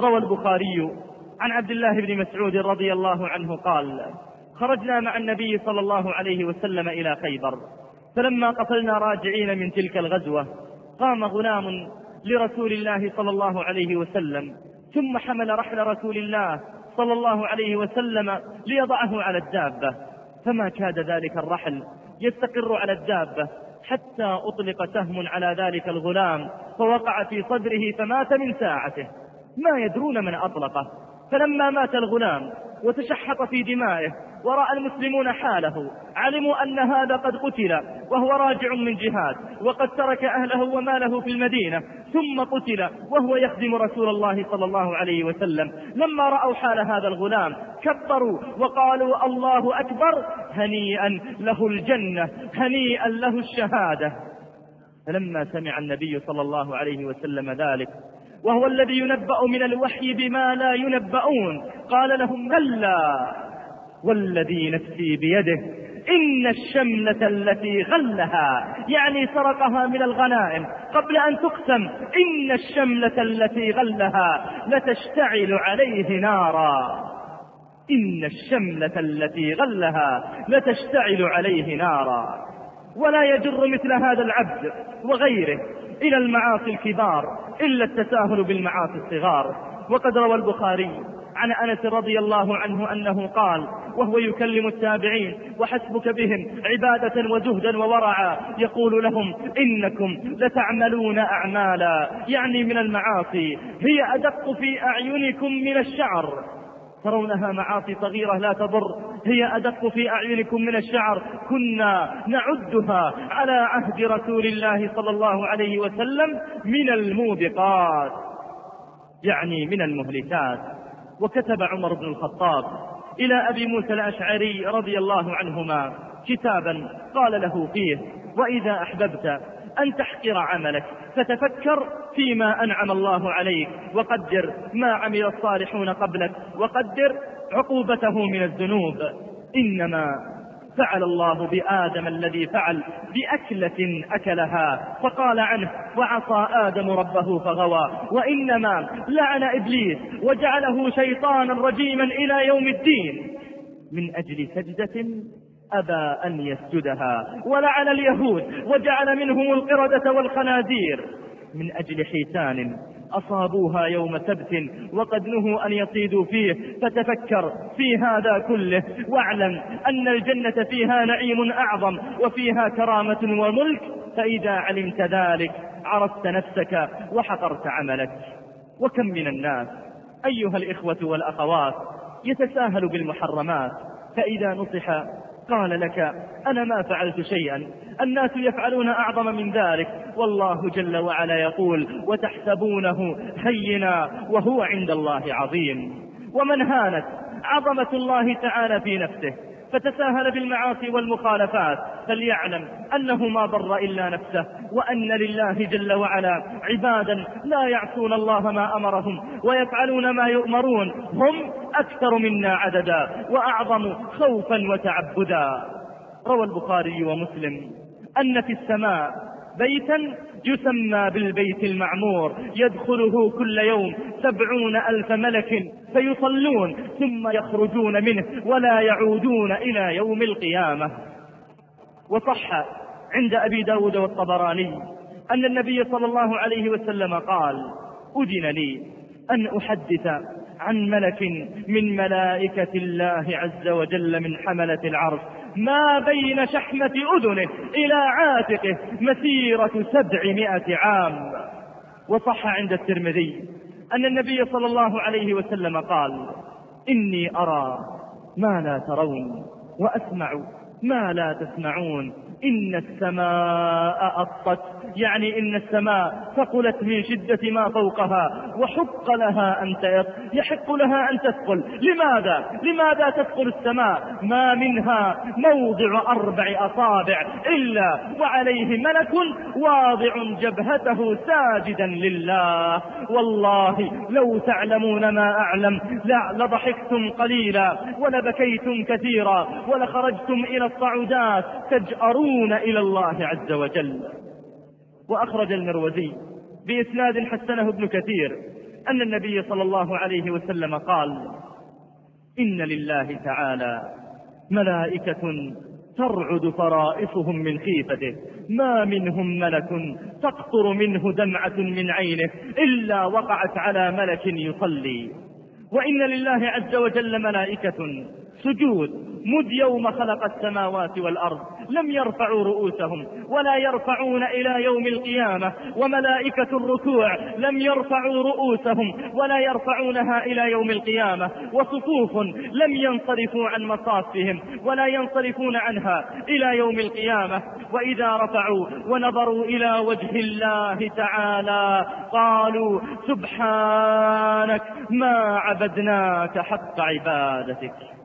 روى البخاري عن عبد الله بن مسعود رضي الله عنه قال خرجنا مع النبي صلى الله عليه وسلم إلى خيبر. فلما قفلنا راجعين من تلك الغزوة قام غلام لرسول الله صلى الله عليه وسلم ثم حمل رحل رسول الله صلى الله عليه وسلم ليضعه على الدابة. فما كاد ذلك الرحل يستقر على الدابة حتى أطلق سهم على ذلك الغلام فوقع في صدره فمات من ساعته. ما يدرون من أطلقه. فلما مات الغلام وتشحط في دمائه ورأى المسلمون حاله علموا أن هذا قد قتل وهو راجع من جهاد وقد ترك أهله وماله في المدينة ثم قتل وهو يخدم رسول الله صلى الله عليه وسلم. لما رأوا حال هذا الغلام كبروا وقالوا الله أكبر هنيئا له الجنة هنيئا له الشهادة. فلما سمع النبي صلى الله عليه وسلم ذلك وهو الذي ينبأ من الوحي بما لا ينبؤون قال لهم كلا والذي نفسي بيده إن الشملة التي غلها يعني سرقها من الغنائم قبل أن تقسم إن الشملة التي غلها لتشتعل عليه نارا. إن الشملة التي غلها لتشتعل عليه نارا. ولا يجر مثل هذا العبد وغيره إلى المعاصي الكبار إلا التساهل بالمعاصي الصغار. وقد روى البخاري عن أنس رضي الله عنه أنه قال وهو يكلم التابعين وحسبك بهم عبادة وزهدا وورعا يقول لهم إنكم لتعملون أعمالا. يعني من المعاصي هي أدق في أعينكم من الشعر. ترونها معاصي صغيرة لا تضر هي أدق في أعينكم من الشعر. كنا نعدها على عهد رسول الله صلى الله عليه وسلم من الموبقات يعني من المهلكات. وكتب عمر بن الخطاب إلى أبي موسى الأشعري رضي الله عنهما كتابا قال له فيه وإذا أحببت أن تحقر عملك فتفكر فيما أنعم الله عليك وقدر ما عمل الصالحون قبلك وقدر عقوبته من الذنوب. إنما فعل الله بآدم الذي فعل بأكلة أكلها فقال عنه وعصى آدم ربه فغوى وإنما لعن إبليس وجعله شيطانا رجيما إلى يوم الدين. من أجل سجدة أبى أن يسجدها ولعن اليهود وجعل منهم القردة والخنازير. من أجل حيتان أصابوها يوم سبت وقد نهوا أن يصيدوا فيه فتفكر في هذا كله واعلم أن الجنة فيها نعيم أعظم وفيها كرامة وملك فإذا علمت ذلك عرفت نفسك وحقرت عملك. وكم من الناس أيها الإخوة والأخوات يتساهل بالمحرمات فإذا نصح قال لك أنا ما فعلت شيئا. الناس يفعلون أعظم من ذلك. والله جل وعلا يقول وتحسبونه هينا وهو عند الله عظيم. ومن هانت عظمة الله تعالى في نفسه فتساهل بالمعاصي والمخالفات فليعلم أنه ما ضر إلا نفسه وأن لله جل وعلا عبادا لا يعصون الله ما أمرهم ويفعلون ما يؤمرون هم أكثر منا عددا وأعظم خوفا وتعبدا. روى البخاري ومسلم أن في السماء بيتا يسمى بالبيت المعمور يدخله كل يوم سبعون ألف ملك فيصلون ثم يخرجون منه ولا يعودون إلى يوم القيامة. وصح عند أبي داود والطبراني أن النبي صلى الله عليه وسلم قال أذن لي أن أحدث عن ملك من ملائكة الله عز وجل من حملة العرش ما بين شحمة أذنه إلى عاتقه مسيرة سبعمائة عام. وصح عند الترمذي أن النبي صلى الله عليه وسلم قال إني أرى ما لا ترون وأسمع ما لا تسمعون. إن السماء أطت. يعني إن السماء ثقلت من شدة ما فوقها وحق لها أن تيط يحق لها أن تثقل. لماذا؟ لماذا تثقل السماء؟ ما منها موضع أربع أصابع إلا وعليه ملك واضع جبهته ساجدا لله. والله لو تعلمون ما أعلم. لضحكتم قليلا ولبكيتم كثيرا ولخرجتم إلى الصعودات تجأرون إلى الله عز وجل. وأخرج المروزي بإسناد حسنه ابن كثير أن النبي صلى الله عليه وسلم قال إن لله تعالى ملائكة ترعد فرائصهم من خيفته ما منهم ملك تقطر منه دمعة من عينه إلا وقعت على ملك يصلي. وإن لله عز وجل ملائكة سجود مذ يوم خلق السماوات والأرض لم يرفعوا رؤوسهم ولا يرفعون إلى يوم القيامة وملائكة الركوع لم يرفعوا رؤوسهم ولا يرفعونها إلى يوم القيامة وصفوف لم ينصرفوا عن مصافهم ولا ينصرفون عنها إلى يوم القيامة. وإذا رفعوا ونظروا إلى وجه الله تعالى قالوا سبحانك ما عبدناك حق عبادتك.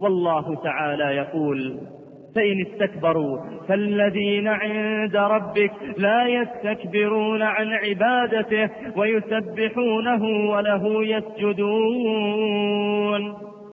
والله تعالى يقول فإن استكبروا فالذين عند ربك لا يستكبرون عن عبادته ويسبحونه وله يسجدون.